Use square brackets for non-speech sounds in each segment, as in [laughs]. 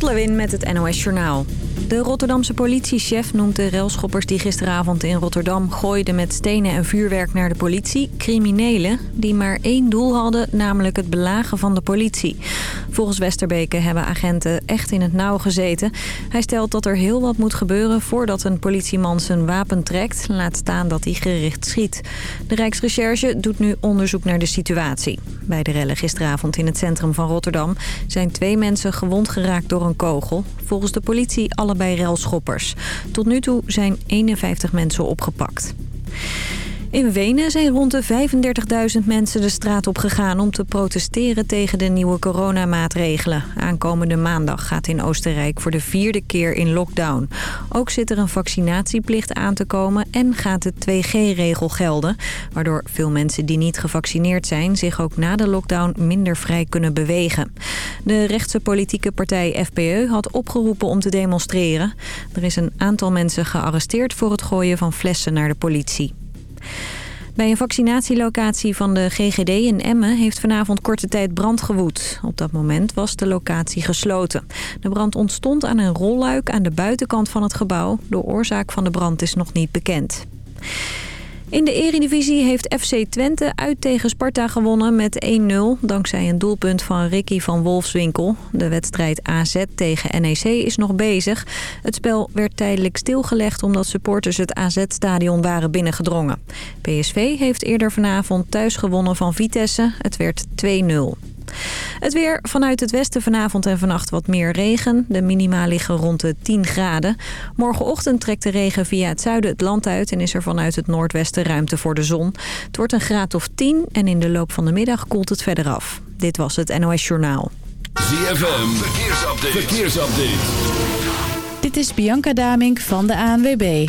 Lot met het NOS Journaal. De Rotterdamse politiechef noemt de railschoppers die gisteravond in Rotterdam gooiden met stenen en vuurwerk naar de politie criminelen die maar één doel hadden, namelijk het belagen van de politie. Volgens Westerbeke hebben agenten echt in het nauw gezeten. Hij stelt dat er heel wat moet gebeuren voordat een politieman zijn wapen trekt, laat staan dat hij gericht schiet. De Rijksrecherche doet nu onderzoek naar de situatie. Bij de rellen gisteravond in het centrum van Rotterdam zijn twee mensen gewond geraakt door een kogel. Volgens de politie allebei relschoppers. Tot nu toe zijn 51 mensen opgepakt. In Wenen zijn rond de 35.000 mensen de straat op gegaan om te protesteren tegen de nieuwe coronamaatregelen. Aankomende maandag gaat in Oostenrijk voor de vierde keer in lockdown. Ook zit er een vaccinatieplicht aan te komen en gaat de 2G-regel gelden. Waardoor veel mensen die niet gevaccineerd zijn zich ook na de lockdown minder vrij kunnen bewegen. De rechtse politieke partij FPE had opgeroepen om te demonstreren. Er is een aantal mensen gearresteerd voor het gooien van flessen naar de politie. Bij een vaccinatielocatie van de GGD in Emmen heeft vanavond korte tijd brand gewoed. Op dat moment was de locatie gesloten. De brand ontstond aan een rolluik aan de buitenkant van het gebouw. De oorzaak van de brand is nog niet bekend. In de eredivisie heeft FC Twente uit tegen Sparta gewonnen met 1-0... dankzij een doelpunt van Ricky van Wolfswinkel. De wedstrijd AZ tegen NEC is nog bezig. Het spel werd tijdelijk stilgelegd omdat supporters het AZ-stadion waren binnengedrongen. PSV heeft eerder vanavond thuis gewonnen van Vitesse. Het werd 2-0. Het weer vanuit het westen vanavond en vannacht wat meer regen. De minima liggen rond de 10 graden. Morgenochtend trekt de regen via het zuiden het land uit... en is er vanuit het noordwesten ruimte voor de zon. Het wordt een graad of 10 en in de loop van de middag koelt het verder af. Dit was het NOS Journaal. ZFM, verkeersupdate. verkeersupdate. Dit is Bianca Damink van de ANWB.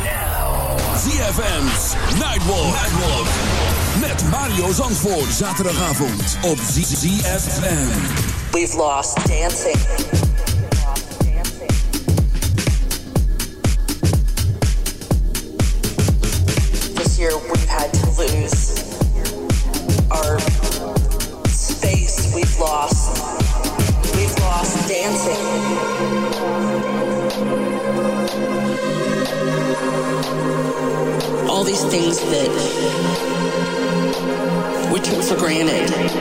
ZFM's Nightwalk. Nightwalk. Met Mario Zandvoort. Zaterdagavond op ZFM. We've lost dancing. This year we've had to lose our space. We've lost. We've lost dancing. All these things that we took for granted.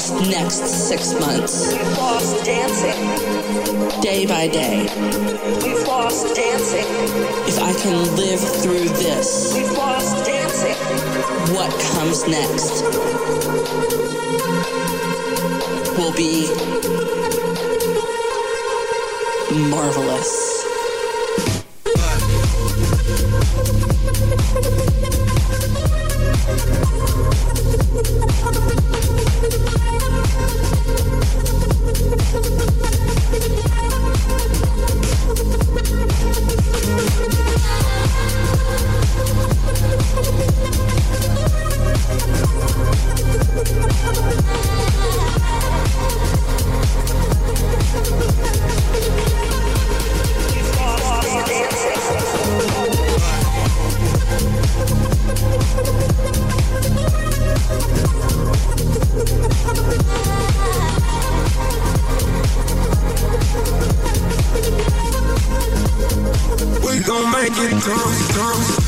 This next six months, we've lost dancing. Day by day, we've lost dancing. If I can live through this, we've lost dancing. What comes next will be marvelous. Gon'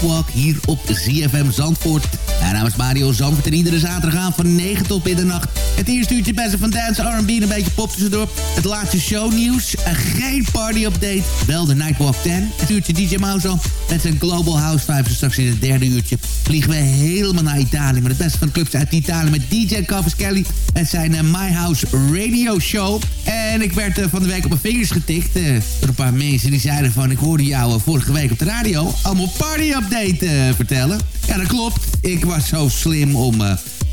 Nightwalk hier op ZFM Zandvoort. Mijn naam is Mario Zandvoort en iedere zaterdagavond van 9 tot middernacht. Het eerste uurtje best van dance, R&B en een beetje pop tussendoor. Het laatste shownieuws, geen party-update, wel de Nightwalk 10. Het uurtje DJ Mauzo met zijn Global House Vibes. En straks in het derde uurtje vliegen we helemaal naar Italië... met het beste van de clubs uit Italië met DJ Kelly en zijn uh, My House Radio Show. En ik werd uh, van de week op mijn vingers getikt uh, door een paar mensen die zeiden van... ik hoorde jou uh, vorige week op de radio allemaal party-update vertellen. Ja, dat klopt. Ik was zo slim om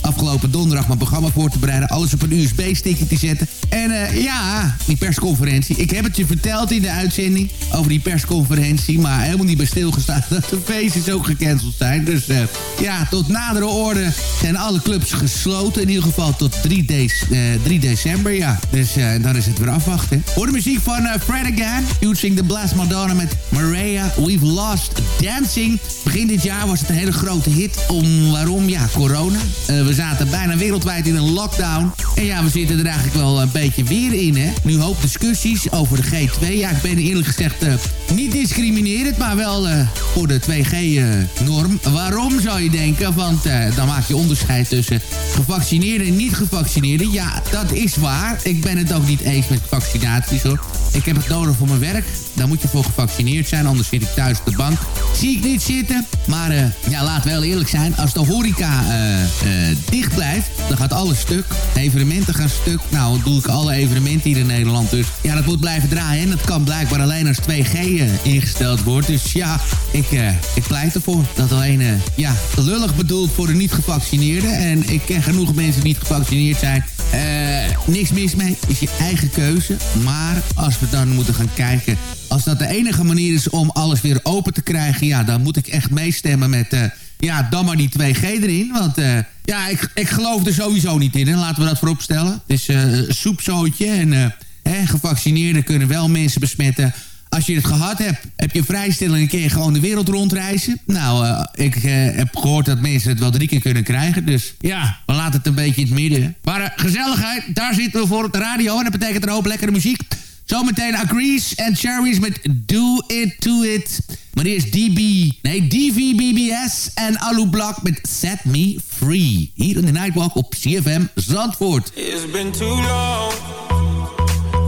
afgelopen donderdag mijn programma voor te bereiden. Alles op een USB-stickje te zetten. En uh, ja, die persconferentie. Ik heb het je verteld in de uitzending over die persconferentie. Maar helemaal niet bij stilgestaan [laughs] dat de feestjes ook gecanceld zijn. Dus uh, ja, tot nadere orde zijn alle clubs gesloten. In ieder geval tot 3, de uh, 3 december, ja. Dus dan is het weer afwachten. Voor de muziek van Fred Again. Using the Blast Madonna met Maria. We've Lost Dancing. Begin dit jaar was het een hele grote hit. Om waarom? Ja, corona. we zaten bijna wereldwijd in een lockdown. En ja, we zitten er eigenlijk wel een beetje weer in, hè. Nu hoop discussies over de G2. Ja, ik ben eerlijk gezegd uh, niet discriminerend, maar wel uh, voor de 2G-norm. Uh, Waarom zou je denken? Want dan maak je onderscheid tussen gevaccineerden en niet gevaccineerden. Ja, dat is waar. Ik ben het ook niet eens met vaccinaties, hoor. Ik heb het nodig voor mijn werk. Daar moet je voor gevaccineerd zijn, anders zit ik thuis op de bank. Zie ik niet zitten. Maar uh, ja, laat wel eerlijk zijn. Als de horeca uh, uh, dicht blijft, dan gaat alles stuk. Evenementen gaan stuk. Nou, doe ik alle evenementen hier in Nederland. Dus ja, dat moet blijven draaien. En dat kan blijkbaar alleen als 2G ingesteld wordt. Dus ja, ik, ik pleit ervoor. Dat alleen, ja, lullig bedoeld voor de niet-gevaccineerden. En ik ken genoeg mensen die niet gevaccineerd zijn. niks mis mee, is je eigen keuze. Maar als we dan moeten gaan kijken... als dat de enige manier is om alles weer open te krijgen... ja, dan moet ik echt meestemmen met... ja, dan maar die 2G erin. Want ja, ik, ik geloof er sowieso niet in. En laten we dat voorop stellen. Het is een soepzootje en... gevaccineerden kunnen wel mensen besmetten als je het gehad hebt, heb je vrijstelling en kun je gewoon de wereld rondreizen. Nou, uh, ik uh, heb gehoord dat mensen het wel drie keer kunnen krijgen. Dus ja, we laten het een beetje in het midden. Maar uh, gezelligheid, daar zitten we voor op de radio. En dat betekent een hoop lekkere muziek. Zometeen Agrees en Cherries met Do It To It. Maar eerst DB, nee DVBBS en Alu met Set Me Free. Hier in de Nightwalk op CFM Zandvoort. It's been too long.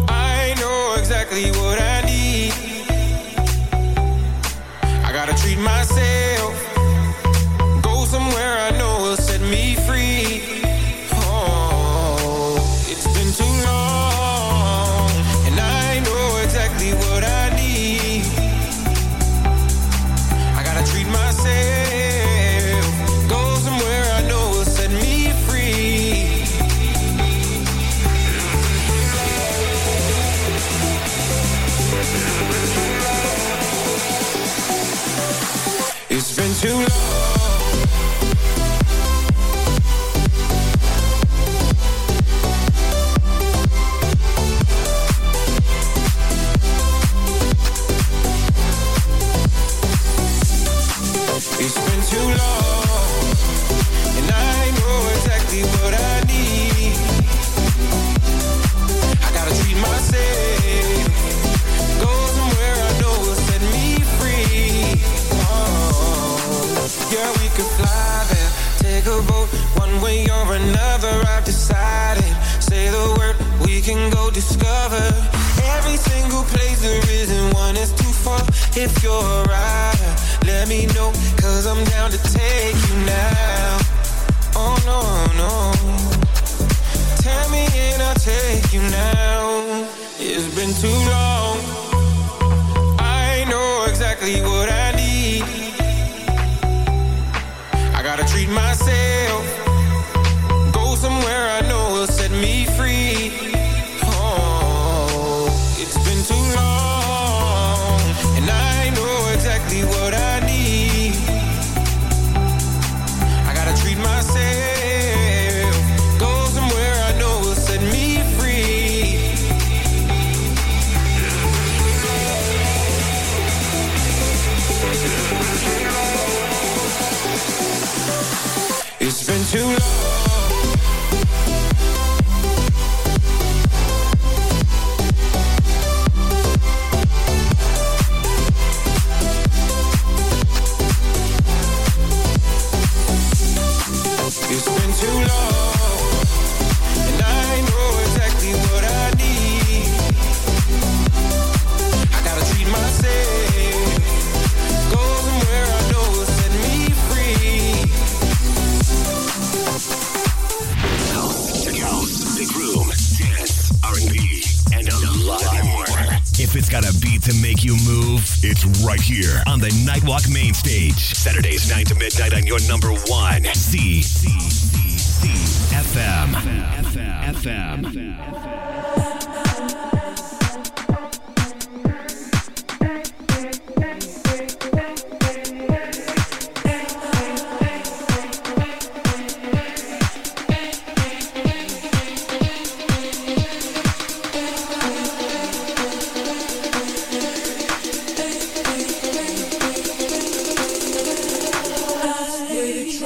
I know exactly what I gotta treat myself. If you're a let me know, cause I'm down to take you now. Oh no, no. Tell me and I'll take you now. It's been too long.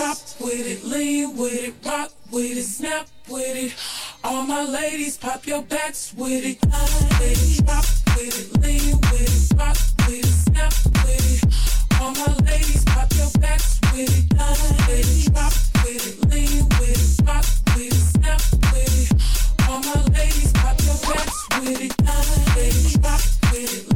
Drop with it, lean with it, rock with it, snap with it. All my ladies, pop your backs with it. With it, with it, lean with it, rock with it, snap with it. All my ladies, pop your backs with it. With it, with it, lean with it, rock with it, snap with it. All my ladies, pop your backs with it. With it, with it,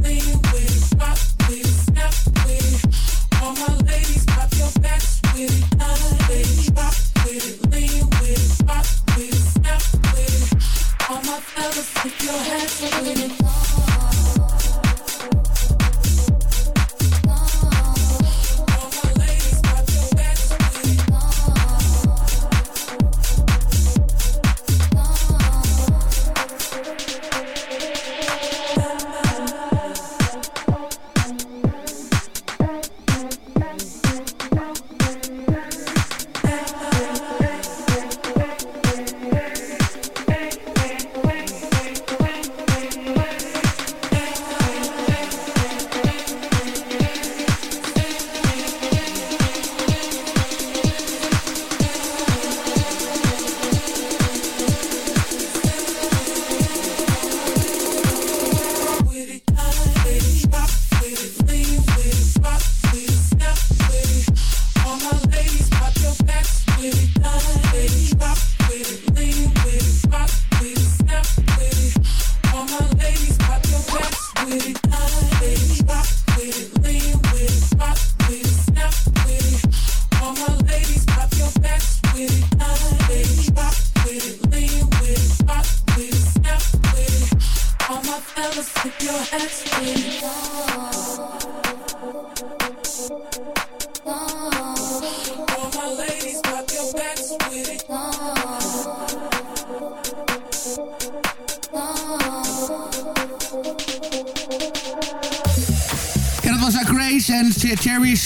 your hands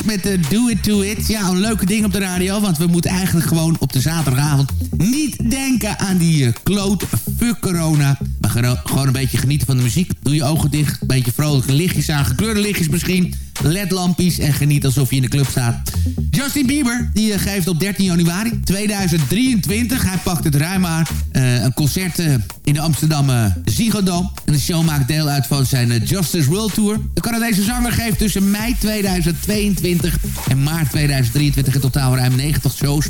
met de Do It To It. Ja, een leuke ding op de radio, want we moeten eigenlijk gewoon op de zaterdagavond niet denken aan die uh, kloot fuck corona. Gewoon een beetje genieten van de muziek. Doe je ogen dicht, een beetje vrolijke lichtjes aan, gekleurde lichtjes misschien ledlampjes en geniet alsof je in de club staat. Justin Bieber die eh, geeft op 13 januari 2023. Hij pakt het ruim aan. Uh, een concert uh, in de Amsterdam uh, Ziggo Dome. En de show maakt deel uit van zijn Justice World Tour. De Canadese zanger geeft tussen mei 2022 en maart 2023 in totaal ruim 90 shows.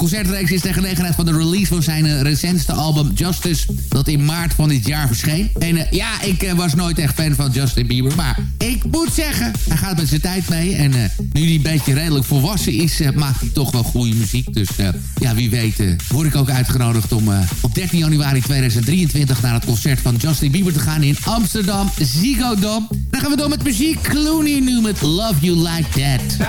Concertreeks is ter gelegenheid van de release van zijn recentste album Justice... dat in maart van dit jaar verscheen. En ja, ik was nooit echt fan van Justin Bieber, maar ik moet zeggen... hij gaat met zijn tijd mee. En uh, nu hij een beetje redelijk volwassen is, uh, maakt hij toch wel goede muziek. Dus uh, ja, wie weet word ik ook uitgenodigd om op 13 januari 2023 naar het concert van Justin Bieber te gaan in Amsterdam, Ziggo. Dan gaan we door met muziek. Clooney nu met Love You Like That.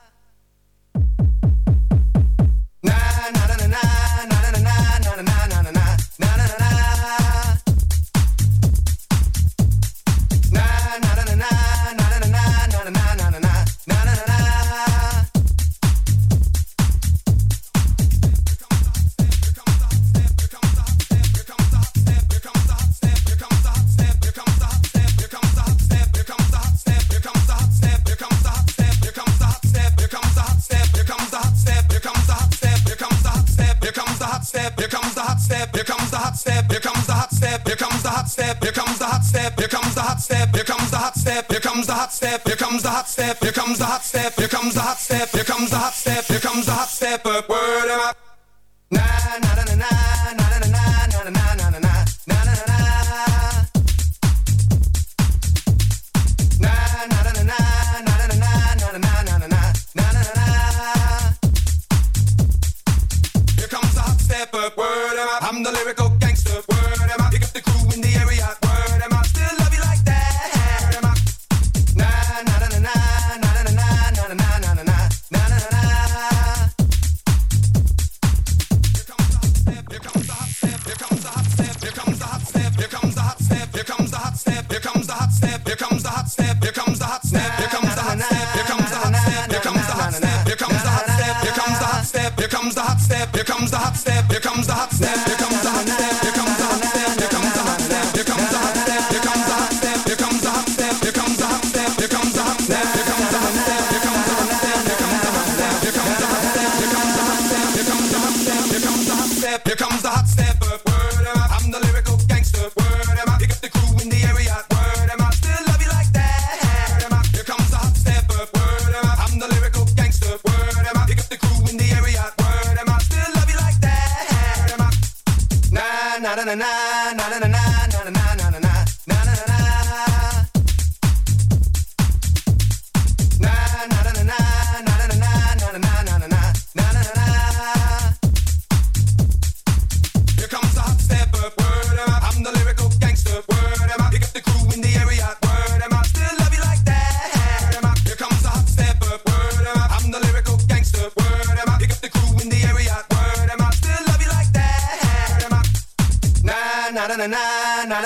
comes the hot step, here comes the hot step, here comes the hot step, here comes the hot step, here comes the hot step, here comes the hot stepper.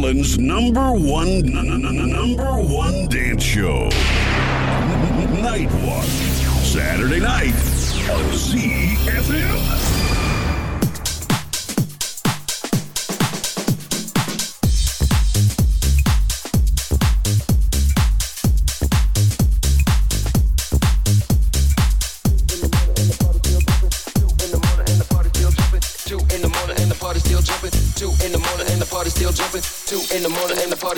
Holland's number one, number one dance show. Nightwalk. Saturday night on ZFM.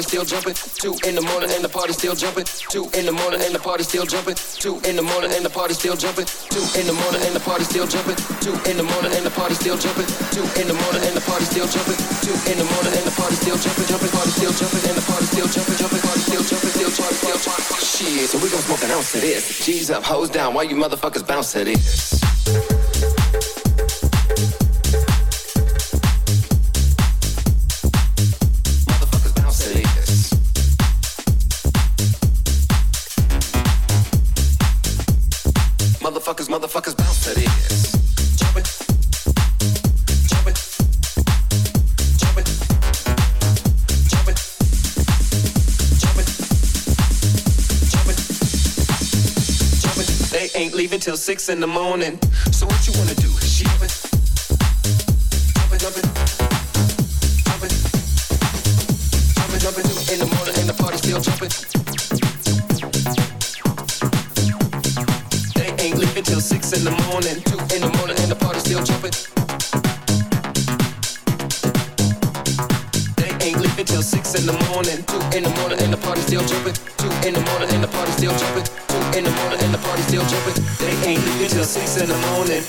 Party still jumping. Two in the morning and the party still jumping. Two in the morning and the party still jumping. Two in the morning and the party still jumping. Two in the morning and the party still jumping. Two in the morning and the party still jumping. Two in the morning and the party still jumping. Two in the morning and the party still jumping, jumping, party still jumping, and the party still jumping, jumping, party still jumping, still party still jumping. Shit, so we gon' smoke an ounce of this. G's up, hoes down, why you motherfuckers bounce to this? Till six in the morning. So what you wanna do? It. Six in the morning, two in the morning, and the party still jumping. Two in the morning, and the party still jumping. Two in the morning, and the party still jumping. They ain't leaving till six in the morning.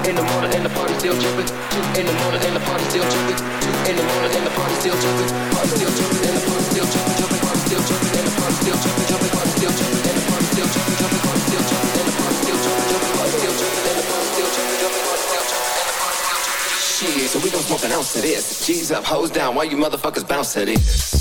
In the morning and the party still jumping. Two in the morning and the party still jumping. Two in the morning and the party still jumping. Party still jumping and the party still jumping. Party still jumping and the party still jumping, party still jumping, jumping. Party still jumping and the party still jumping, jumping. Party still jumping and the party still jumping, jumping. Party still jumping and the party still jumping. Shit, so we gon' smoke an ounce of this. G's up, hoes down. Why you motherfuckers bounce to this?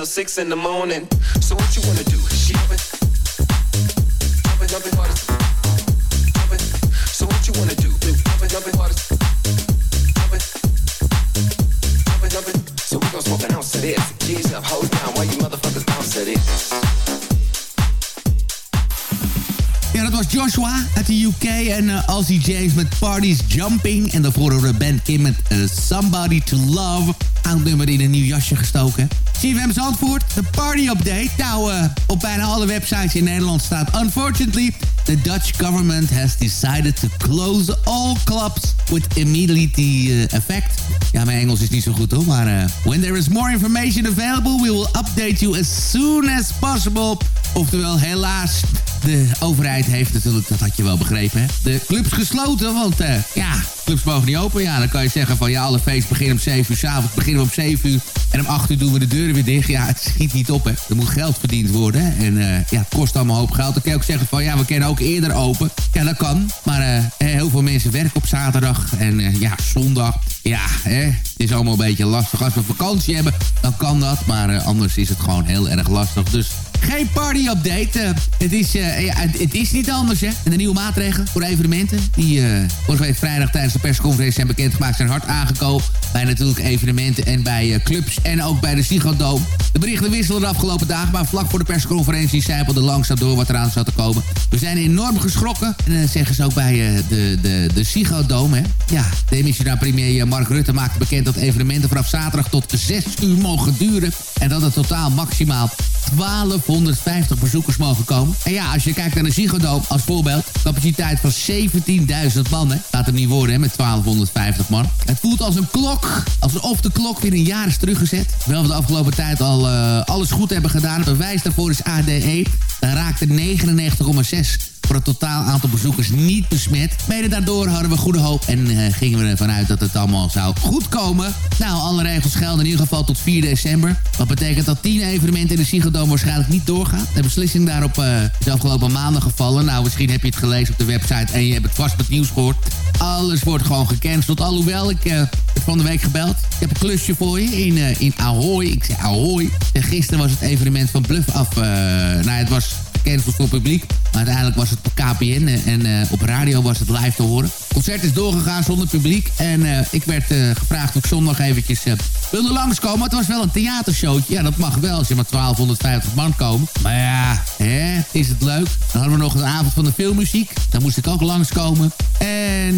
Till six in the morning. So what you wanna do? It. Jump it, it, party. Jump it. So what you wanna do? Jump it, jump it. Jump it. It, jump it. So we gon' smoke an ounce of this. G's up, hold down, while you motherfuckers bounce to this. was Joshua uit de UK en uh, Ozzy James met Parties Jumping. En daarvoor de band Kim met uh, Somebody to Love. Oud nummer in een nieuw jasje gestoken. CFM Zandvoort, de party update. Nou, uh, op bijna alle websites in Nederland staat... Unfortunately, the Dutch government has decided to close all clubs with immediate effect. Ja, mijn Engels is niet zo goed hoor, maar... when there is more information available, we will update you as soon as possible. Oftewel, helaas, de overheid heeft natuurlijk, dat had je wel begrepen, hè? de clubs gesloten. Want uh, ja, clubs mogen niet open. Ja, dan kan je zeggen van ja, alle feesten beginnen om 7 uur. S'avonds beginnen we om 7 uur. En om 8 uur doen we de deuren weer dicht. Ja, [laughs] het schiet niet op, hè. Er moet geld verdiend worden. En uh, ja, het kost allemaal hoop geld. Dan kan je ook zeggen van ja, we kunnen ook eerder open. Ja, dat kan. Maar uh, heel veel mensen werken op zaterdag. En ja, zondag. Ja, hè, het is allemaal een beetje lastig. Als we vakantie hebben, dan kan dat. Maar anders is het gewoon heel erg lastig. Dus geen party-update. Uh, het, is, ja, het, is niet anders, hè. De nieuwe maatregelen voor evenementen... die uh, vorige week vrijdag tijdens de persconferentie zijn bekendgemaakt... zijn hard aangekomen bij natuurlijk evenementen en bij clubs... en ook bij de Psychodoom. De berichten wisselen de afgelopen dagen... maar vlak voor de persconferentie zijpelde langzaam door wat eraan zat te komen. We zijn enorm geschrokken. En dat zeggen ze ook bij de, de, de Psychodoom, hè. Ja, demissionair premier Mark Rutte maakte bekend... dat evenementen vanaf zaterdag tot 6 uur mogen duren... en dat het totaal maximaal 12 150 bezoekers mogen komen. En ja, als je kijkt naar de Ziggo als voorbeeld... capaciteit van 17.000 man. Laat hem niet worden, hè, met 1250 man. Het voelt als een klok, alsof de klok weer een jaar is teruggezet. Wel we de afgelopen tijd al uh, alles goed hebben gedaan. Het bewijs daarvoor is ADE. Daar raakte 99,6 het totaal aantal bezoekers niet besmet. Mede daardoor hadden we goede hoop en uh, gingen we ervan uit dat het allemaal zou goed komen. Nou, alle regels gelden in ieder geval tot 4 december. Wat betekent dat 10 evenementen in de Ziggo waarschijnlijk niet doorgaan. De beslissing daarop uh, is afgelopen maandag gevallen. Nou, misschien heb je het gelezen op de website en je hebt het vast met nieuws gehoord. Alles wordt gewoon gecanceld. Alhoewel, ik uh, van de week gebeld. Ik heb een klusje voor je in, uh, in Ahoy. Ik zei Ahoy. En gisteren was het evenement van Bluff af. nou, het was gecanceld voor publiek. Maar uiteindelijk was het op KPN en uh, op radio was het live te horen. Het concert is doorgegaan zonder publiek. En uh, ik werd uh, gevraagd of ik zondag eventjes wilde langskomen. Het was wel een theatershowtje. Ja, dat mag wel als je maar 1250 man komen. Maar ja, hè, is het leuk. Dan hadden we nog een avond van de filmmuziek. Daar moest ik ook langskomen. En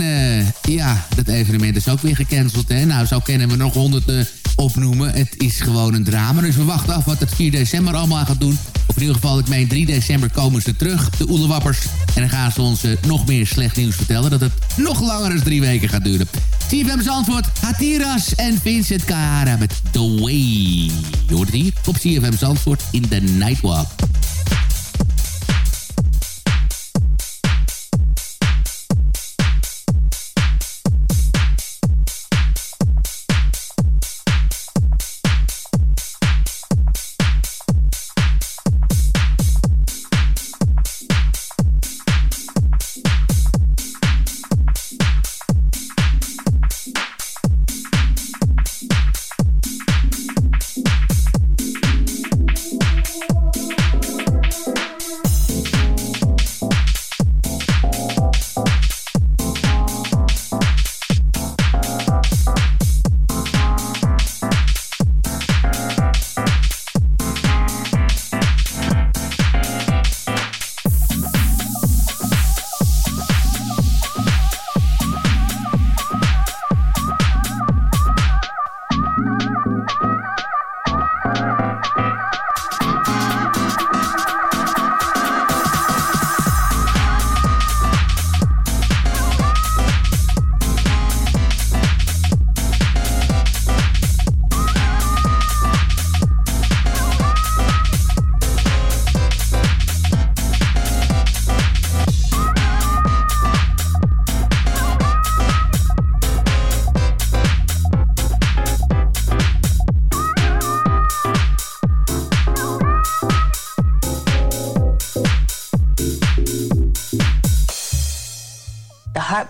ja, dat evenement is ook weer gecanceld. Hè? Nou, zo kennen we nog honderd opnoemen. Het is gewoon een drama. Dus we wachten af wat het 4 december allemaal gaat doen. Of in ieder geval, ik meen 3 december komen ze terug, de Oelewappers. En dan gaan ze ons uh, nog meer slecht nieuws vertellen... dat het nog langer dan drie weken gaat duren. CFM's antwoord, Hatiras en Vincent Cara met The Way. Je hoort het hier op CFM's antwoord in The Nightwalk.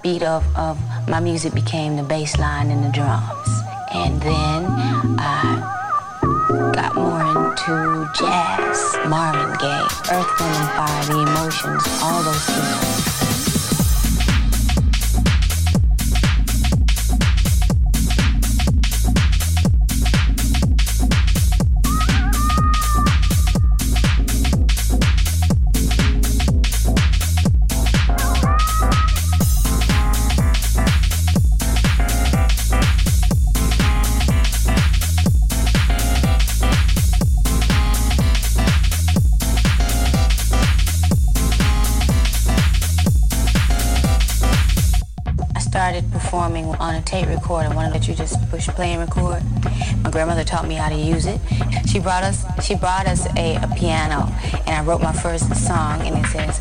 Heartbeat of, of my music became the bass line and the drums. And then I got more into jazz, Marvin Gaye, Earth, Wind Fire, The Emotions, all those people. A tape recorder, one that you just push play and record. My grandmother taught me how to use it. She brought us she brought us a, a piano, and I wrote my first song, and it says.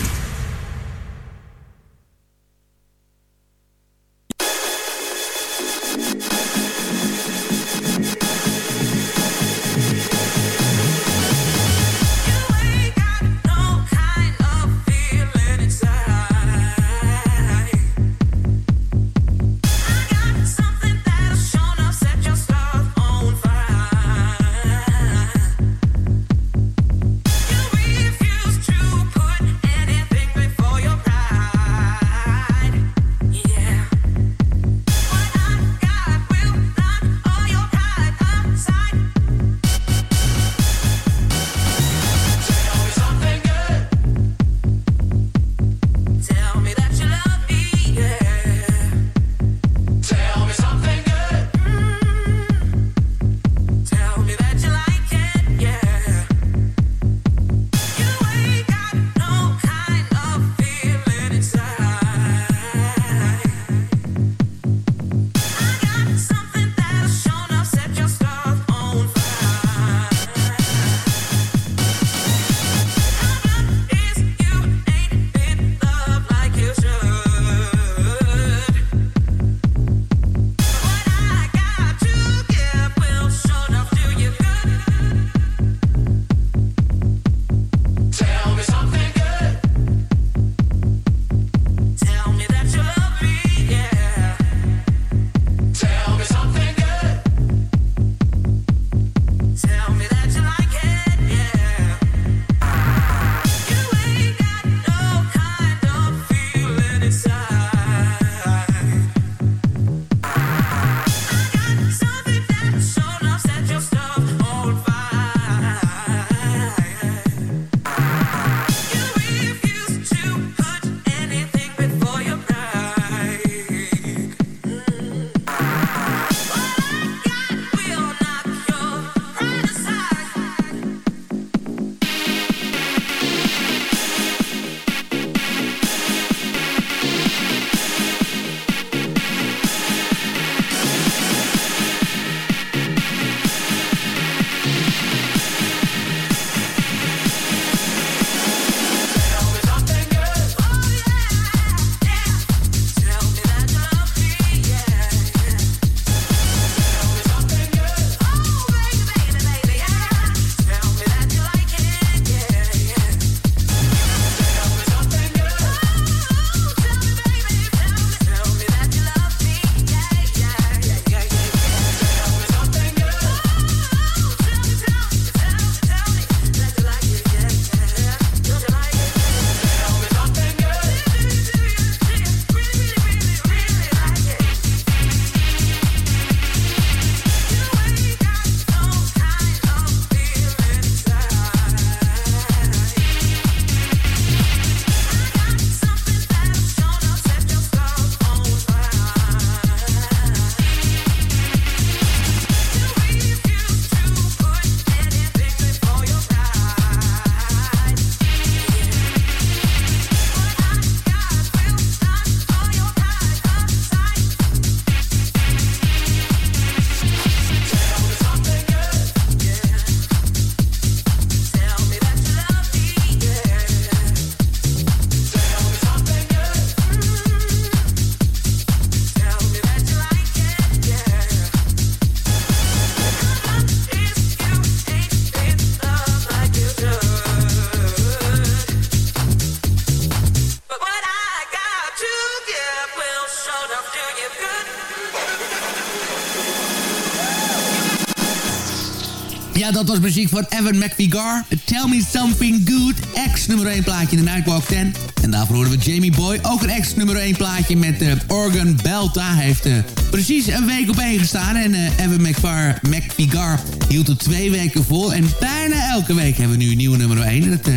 Dat was muziek van Evan McVigar. Tell Me Something Good, ex nummer 1 plaatje in de Nightwalk 10. En daarvoor horen we Jamie Boy, ook een ex nummer 1 plaatje met uh, Organ Belta. Heeft uh, precies een week op één gestaan. En uh, Evan McVigar, McVigar hield het twee weken vol. En bijna elke week hebben we nu een nieuwe nummer 1. Dat,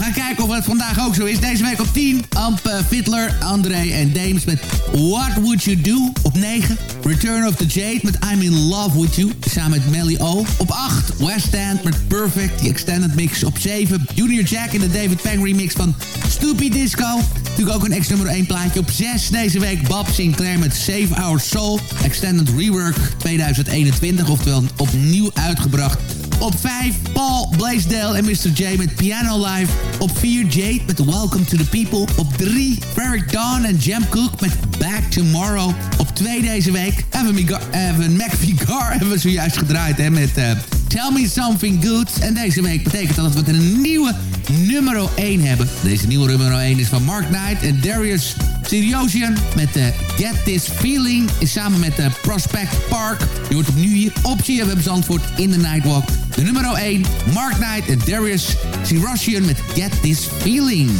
gaan kijken of het vandaag ook zo is. Deze week op 10, Amp, Fiddler, André en Dames met What Would You Do? Op 9, Return of the Jade met I'm In Love With You. Samen met Melly O. Op 8, West End met Perfect, die extended mix. Op 7, Junior Jack in de David Pang remix van Stupid Disco. Natuurlijk ook een ex nummer 1 plaatje. Op 6 deze week Bob Sinclair met Save Our Soul. Extended Rework 2021, oftewel opnieuw uitgebracht Op 5 Paul Blaisdell en Mr. J met Piano Live. Op 4 Jade met Welcome to the People. Op 3 Ferric Dawn en Jam Cook met Back Tomorrow. Op 2 deze week Evan, Migar, Evan McVigar [laughs] hebben we zojuist gedraaid hè, met uh, Tell Me Something Good. En deze week betekent dat we een nieuwe nummer 1 hebben. Deze nieuwe nummer 1 is van Mark Knight en Darius Siriosian met uh, Get This Feeling. Samen met uh, Prospect Park. Je hoort opnieuw hier op CFM Zandvoort in de Nightwalk. De nummer 1, Mark Knight en Darius Siriosian met Get This Feeling.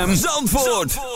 ZFM Zandvoort.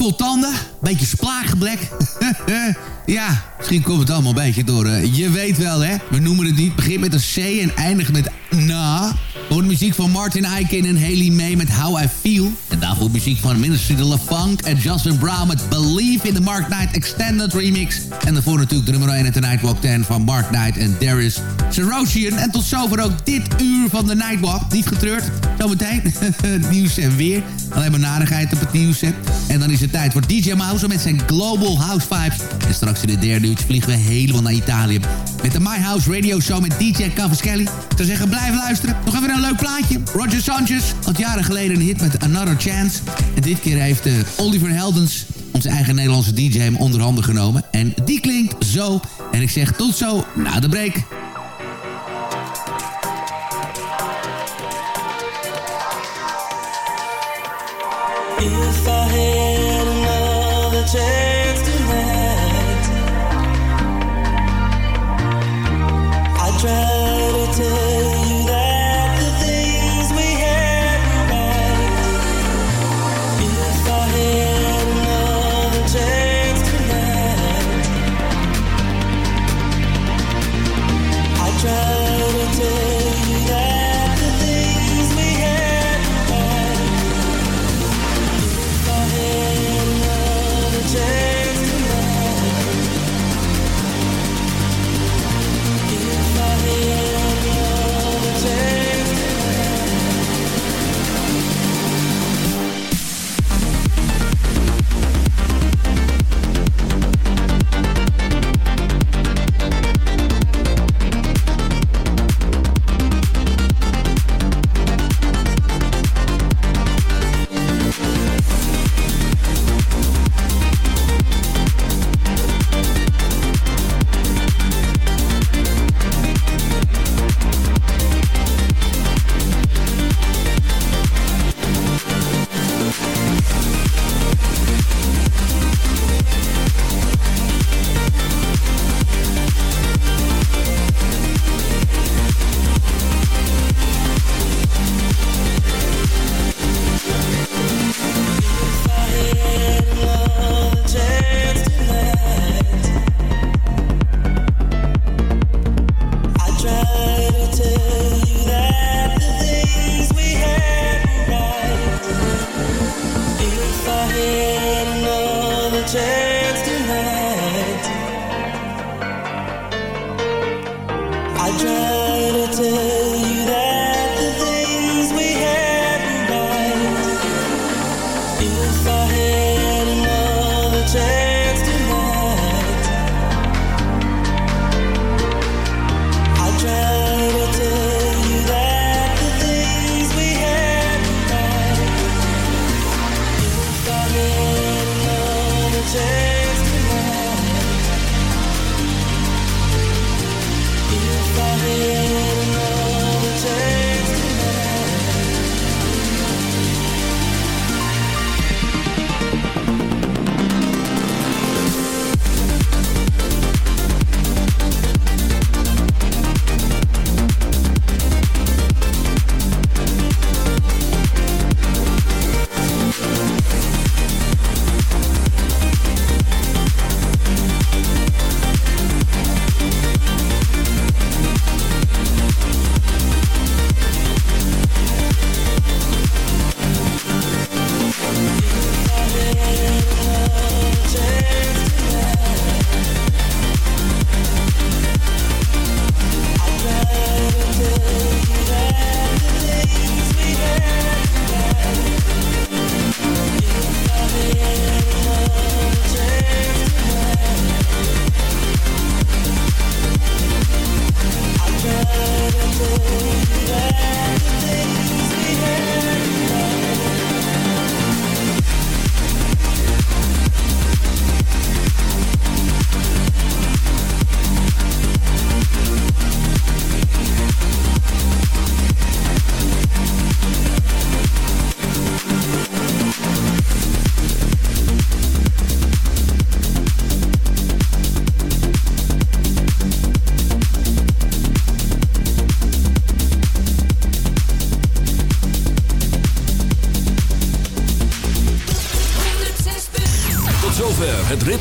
Vol tanden. Beetje splaaggeblek. [laughs] ja, misschien komt het allemaal een beetje door. eh, je weet wel, hè. We noemen het niet. Begint met een C en eindigt met na. Voor de muziek van Martin Eiken en Haley May met How I Feel. Daarvoor muziek van Ministry de La Funk en Justin Brown met Believe in the Mark Knight Extended Remix. En daarvoor natuurlijk de nummer 1 in de Nightwalk 10 van Mark Knight en Darius Sarosian. En tot zover ook dit uur van de Nightwalk. Niet getreurd. Zometeen [laughs] nieuws en weer. Alleen maar narigheid op het nieuws. En dan is het tijd voor DJ Mouse met zijn Global House Vibes. En straks in de derde uurtje vliegen we helemaal naar Italië. Met de My House Radio Show met DJ Cavaschelli. Zou zeggen, blijf luisteren. Nog even een leuk plaatje. Roger Sanchez had jaren geleden een hit met Another Chance. En dit keer heeft eh, Oliver Heldens, onze eigen Nederlandse DJ, hem onder handen genomen. En die klinkt zo. En ik zeg tot zo na de break.